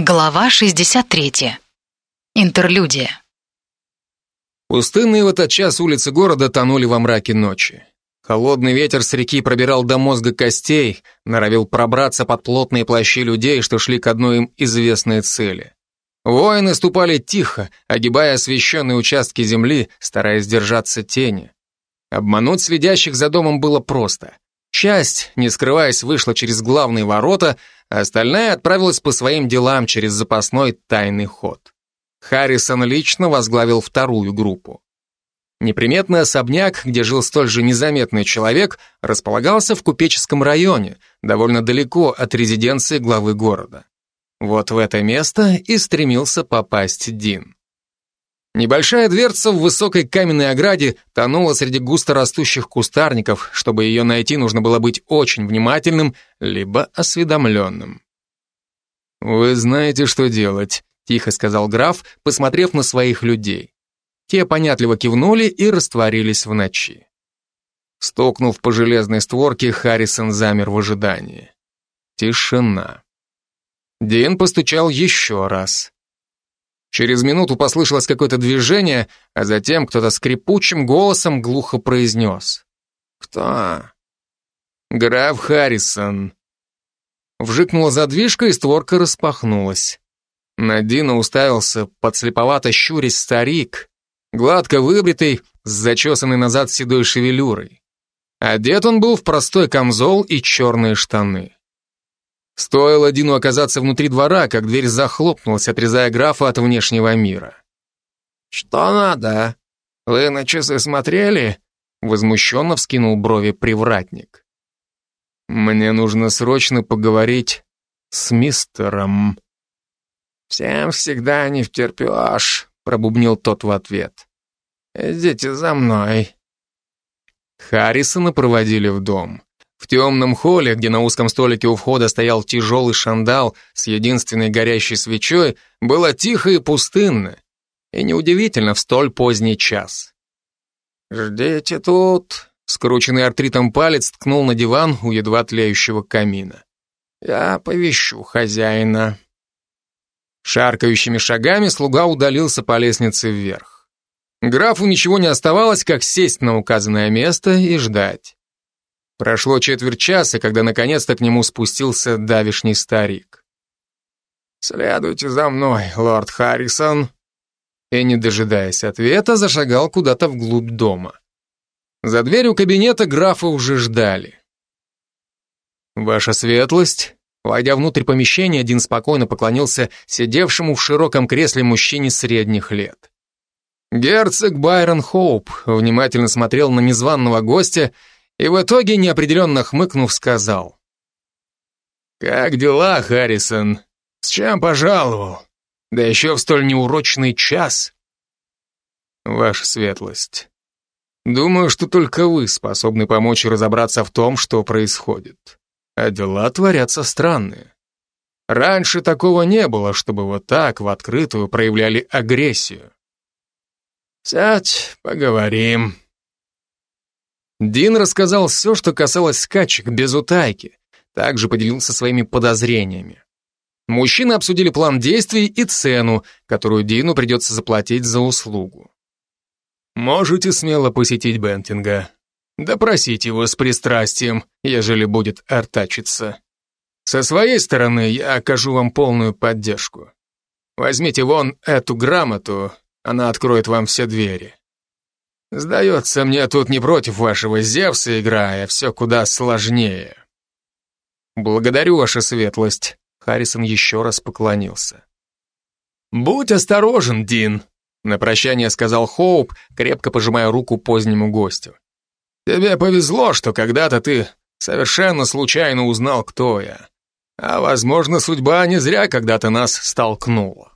Глава 63. Интерлюдия. Пустынные в этот час улицы города тонули во мраке ночи. Холодный ветер с реки пробирал до мозга костей, норовил пробраться под плотные плащи людей, что шли к одной им известной цели. Воины ступали тихо, огибая освещенные участки земли, стараясь держаться тени. Обмануть следящих за домом было просто. Часть, не скрываясь, вышла через главные ворота, а остальная отправилась по своим делам через запасной тайный ход. Харрисон лично возглавил вторую группу. Неприметный особняк, где жил столь же незаметный человек, располагался в купеческом районе, довольно далеко от резиденции главы города. Вот в это место и стремился попасть Дин. Небольшая дверца в высокой каменной ограде тонула среди густо растущих кустарников. Чтобы ее найти, нужно было быть очень внимательным, либо осведомленным. «Вы знаете, что делать», — тихо сказал граф, посмотрев на своих людей. Те понятливо кивнули и растворились в ночи. Стукнув по железной створке, Харрисон замер в ожидании. Тишина. Дин постучал еще раз. Через минуту послышалось какое-то движение, а затем кто-то скрипучим голосом глухо произнес. «Кто?» «Граф Харрисон». Вжикнула задвижка, и створка распахнулась. На Дина уставился подслеповато щурясь старик, гладко выбритый, с зачесанной назад седой шевелюрой. Одет он был в простой камзол и черные штаны. Стоило Дину оказаться внутри двора, как дверь захлопнулась, отрезая графа от внешнего мира. «Что надо? Вы на часы смотрели?» Возмущенно вскинул брови привратник. «Мне нужно срочно поговорить с мистером». «Всем всегда не втерпешь», — пробубнил тот в ответ. «Идите за мной». Харрисона проводили в дом. В темном холле, где на узком столике у входа стоял тяжелый шандал с единственной горящей свечой, было тихо и пустынно. И неудивительно в столь поздний час. «Ждите тут», — скрученный артритом палец ткнул на диван у едва тлеющего камина. «Я повещу хозяина». Шаркающими шагами слуга удалился по лестнице вверх. Графу ничего не оставалось, как сесть на указанное место и ждать. Прошло четверть часа, когда наконец-то к нему спустился давишний старик. «Следуйте за мной, лорд Харрисон», и, не дожидаясь ответа, зашагал куда-то вглубь дома. За дверью кабинета графа уже ждали. «Ваша светлость», Войдя внутрь помещения, один спокойно поклонился сидевшему в широком кресле мужчине средних лет. Герцог Байрон Хоуп внимательно смотрел на незваного гостя и в итоге, неопределенно хмыкнув, сказал. «Как дела, Харрисон? С чем пожаловал? Да еще в столь неурочный час?» «Ваша светлость, думаю, что только вы способны помочь разобраться в том, что происходит. А дела творятся странные. Раньше такого не было, чтобы вот так в открытую проявляли агрессию». «Сядь, поговорим», Дин рассказал все, что касалось скачек, без утайки. Также поделился своими подозрениями. Мужчины обсудили план действий и цену, которую Дину придется заплатить за услугу. Можете смело посетить Бентинга. Допросите его с пристрастием, ежели будет артачиться. Со своей стороны я окажу вам полную поддержку. Возьмите вон эту грамоту, она откроет вам все двери. Сдается мне, тут не против вашего Зевса игра, а все куда сложнее. Благодарю, ваша светлость. Харрисон еще раз поклонился. Будь осторожен, Дин, на прощание сказал Хоуп, крепко пожимая руку позднему гостю. Тебе повезло, что когда-то ты совершенно случайно узнал, кто я. А, возможно, судьба не зря когда-то нас столкнула.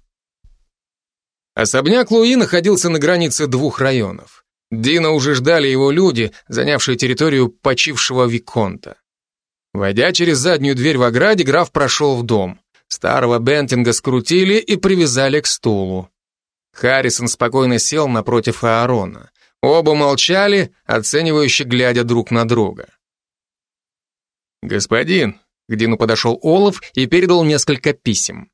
Особняк Луи находился на границе двух районов. Дина уже ждали его люди, занявшие территорию почившего Виконта. Войдя через заднюю дверь в ограде, граф прошел в дом. Старого Бентинга скрутили и привязали к стулу. Харрисон спокойно сел напротив Аарона. Оба молчали, оценивающе глядя друг на друга. «Господин», — к Дину подошел Олаф и передал несколько писем.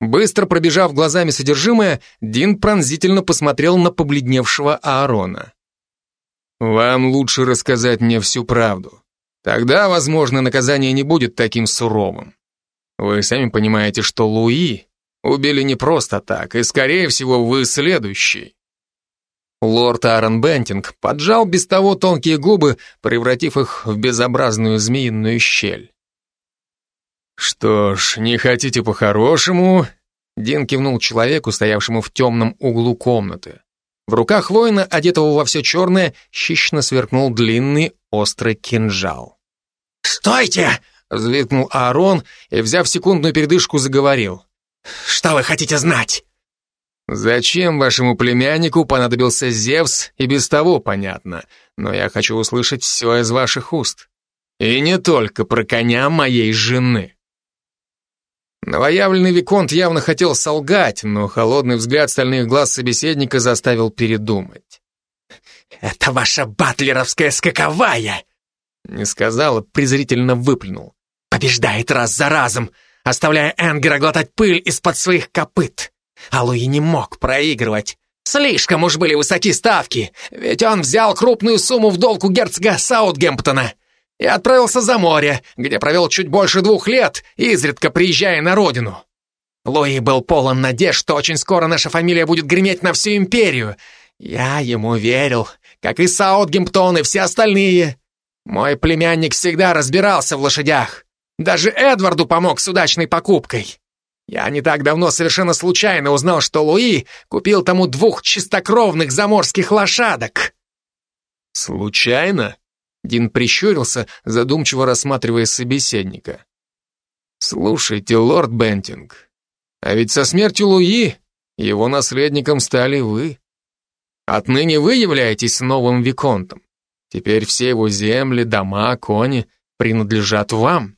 Быстро пробежав глазами содержимое, Дин пронзительно посмотрел на побледневшего Аарона. «Вам лучше рассказать мне всю правду. Тогда, возможно, наказание не будет таким суровым. Вы сами понимаете, что Луи убили не просто так, и, скорее всего, вы следующий». Лорд Аарон Бентинг поджал без того тонкие губы, превратив их в безобразную змеиную щель. «Что ж, не хотите по-хорошему?» Дин кивнул человеку, стоявшему в темном углу комнаты. В руках воина, одетого во все черное, хищно сверкнул длинный острый кинжал. «Стойте!» — взвикнул Аарон и, взяв секундную передышку, заговорил. «Что вы хотите знать?» «Зачем вашему племяннику понадобился Зевс, и без того понятно, но я хочу услышать все из ваших уст. И не только про коня моей жены». Новоявленный Виконт явно хотел солгать, но холодный взгляд стальных глаз собеседника заставил передумать. «Это ваша батлеровская скаковая!» Не сказал, а презрительно выплюнул. «Побеждает раз за разом, оставляя Энгера глотать пыль из-под своих копыт. А Луи не мог проигрывать. Слишком уж были высоки ставки, ведь он взял крупную сумму в долг у герцога Саутгемптона и отправился за море, где провел чуть больше двух лет, изредка приезжая на родину. Луи был полон надежд, что очень скоро наша фамилия будет греметь на всю империю. Я ему верил, как и Саутгемптон и все остальные. Мой племянник всегда разбирался в лошадях. Даже Эдварду помог с удачной покупкой. Я не так давно совершенно случайно узнал, что Луи купил тому двух чистокровных заморских лошадок. Случайно? Дин прищурился, задумчиво рассматривая собеседника. «Слушайте, лорд Бентинг, а ведь со смертью Луи его наследником стали вы. Отныне вы являетесь новым Виконтом. Теперь все его земли, дома, кони принадлежат вам».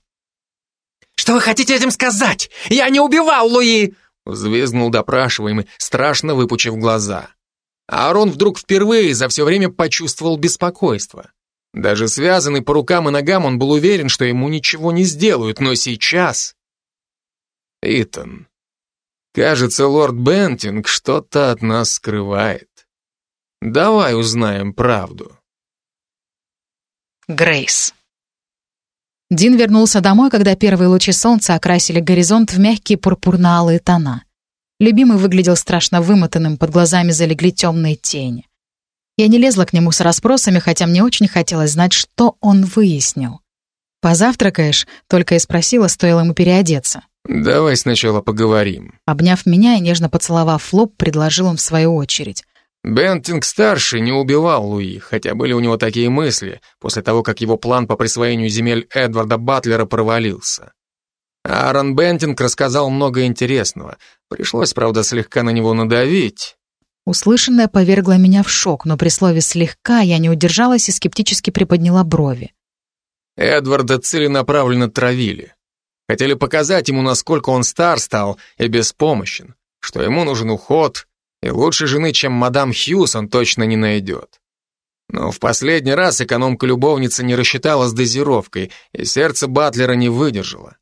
«Что вы хотите этим сказать? Я не убивал Луи!» взвизгнул допрашиваемый, страшно выпучив глаза. Аарон вдруг впервые за все время почувствовал беспокойство. Даже связанный по рукам и ногам, он был уверен, что ему ничего не сделают, но сейчас... Итан, кажется, лорд Бентинг что-то от нас скрывает. Давай узнаем правду. Грейс. Дин вернулся домой, когда первые лучи солнца окрасили горизонт в мягкие пурпурно-алые тона. Любимый выглядел страшно вымотанным, под глазами залегли темные тени. Я не лезла к нему с расспросами, хотя мне очень хотелось знать, что он выяснил. «Позавтракаешь?» — только и спросила, стоило ему переодеться. «Давай сначала поговорим». Обняв меня и нежно поцеловав лоб, предложил он в свою очередь. Бентинг-старший не убивал Луи, хотя были у него такие мысли, после того, как его план по присвоению земель Эдварда Батлера провалился. Аарон Бентинг рассказал много интересного. Пришлось, правда, слегка на него надавить. Услышанное повергло меня в шок, но при слове «слегка» я не удержалась и скептически приподняла брови. Эдварда целенаправленно травили. Хотели показать ему, насколько он стар стал и беспомощен, что ему нужен уход, и лучше жены, чем мадам Хьюз, он точно не найдет. Но в последний раз экономка-любовница не рассчитала с дозировкой, и сердце Батлера не выдержало.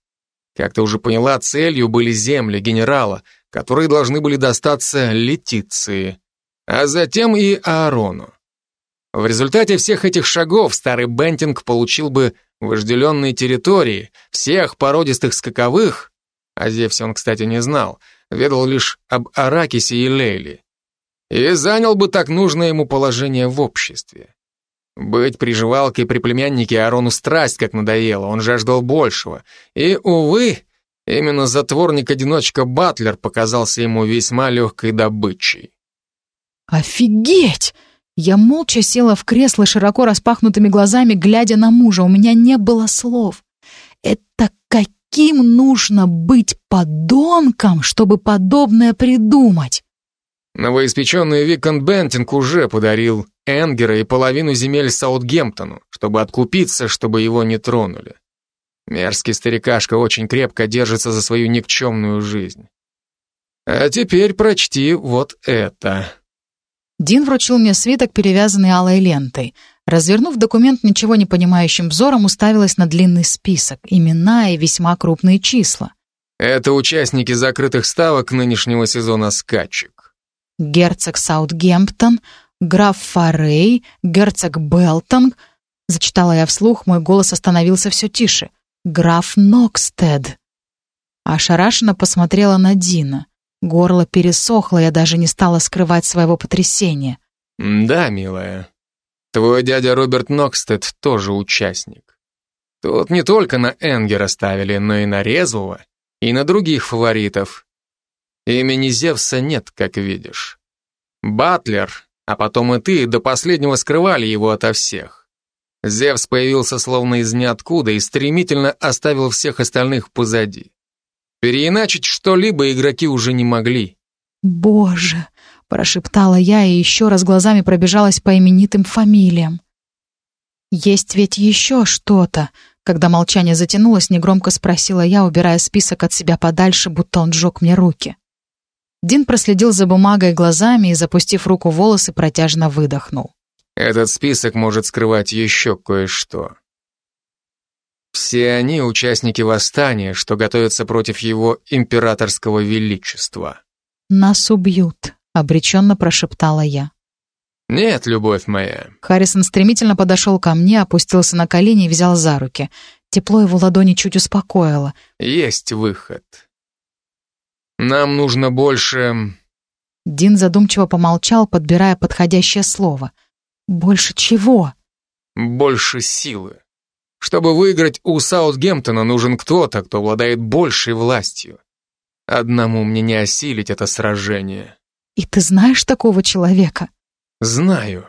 Как ты уже поняла, целью были земли генерала, которые должны были достаться Летиции, а затем и Аарону. В результате всех этих шагов старый Бентинг получил бы вожделенные территории, всех породистых скаковых, о Зевсе он, кстати, не знал, ведал лишь об Аракисе и Лейле, и занял бы так нужное ему положение в обществе. Быть приживалкой при племяннике Аарону страсть как надоело, он жаждал большего, и, увы, Именно затворник-одиночка Батлер показался ему весьма легкой добычей. «Офигеть!» Я молча села в кресло широко распахнутыми глазами, глядя на мужа. У меня не было слов. Это каким нужно быть подонком, чтобы подобное придумать? Новоиспеченный Викон Бентинг уже подарил Энгера и половину земель Саутгемптону, чтобы откупиться, чтобы его не тронули. Мерзкий старикашка очень крепко держится за свою никчемную жизнь. А теперь прочти вот это. Дин вручил мне свиток, перевязанный алой лентой. Развернув документ ничего не понимающим взором, уставилась на длинный список, имена и весьма крупные числа. Это участники закрытых ставок нынешнего сезона скачек. Герцог Саутгемптон, граф Фарей, герцог Белтон. Зачитала я вслух, мой голос остановился все тише. Граф Нокстед. Ошарашенно посмотрела на Дина. Горло пересохло, я даже не стала скрывать своего потрясения. «Да, милая. Твой дядя Роберт Нокстед тоже участник. Тут не только на Энгера ставили, но и на Резвого, и на других фаворитов. Имени Зевса нет, как видишь. Батлер, а потом и ты, до последнего скрывали его ото всех. Зевс появился словно из ниоткуда и стремительно оставил всех остальных позади. Переиначить что-либо игроки уже не могли. «Боже!» — прошептала я и еще раз глазами пробежалась по именитым фамилиям. «Есть ведь еще что-то», — когда молчание затянулось, негромко спросила я, убирая список от себя подальше, будто он сжег мне руки. Дин проследил за бумагой глазами и, запустив руку в волосы, протяжно выдохнул. «Этот список может скрывать еще кое-что. Все они участники восстания, что готовятся против его императорского величества. «Нас убьют», — обреченно прошептала я. «Нет, любовь моя». Харрисон стремительно подошел ко мне, опустился на колени и взял за руки. Тепло его ладони чуть успокоило. «Есть выход. Нам нужно больше...» Дин задумчиво помолчал, подбирая подходящее слово. «Больше чего?» «Больше силы. Чтобы выиграть у Саутгемптона, нужен кто-то, кто обладает большей властью. Одному мне не осилить это сражение. И ты знаешь такого человека? Знаю.